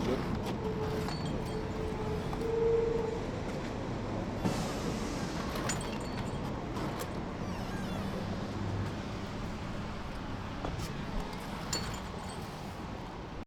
still good.